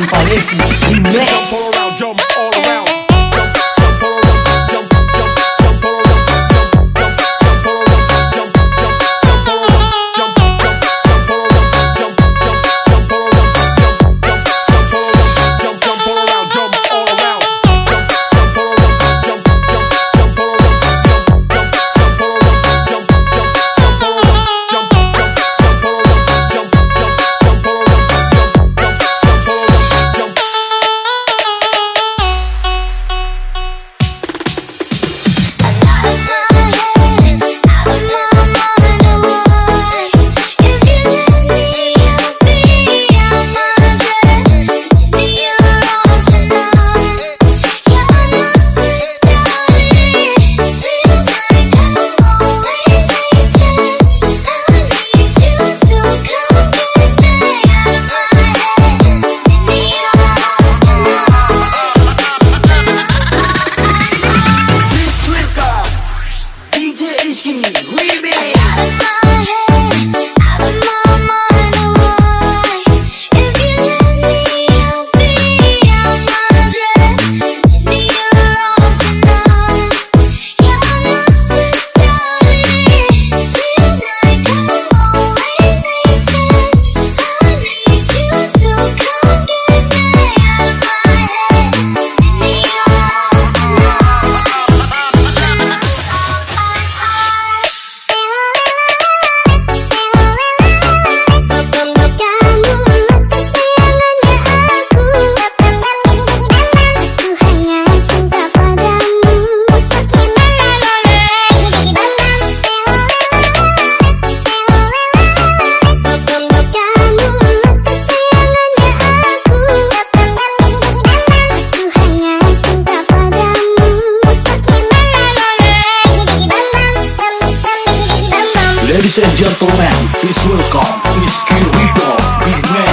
Campanetti e Max. and gentlemen, please welcome, it's Kirito, Big Man.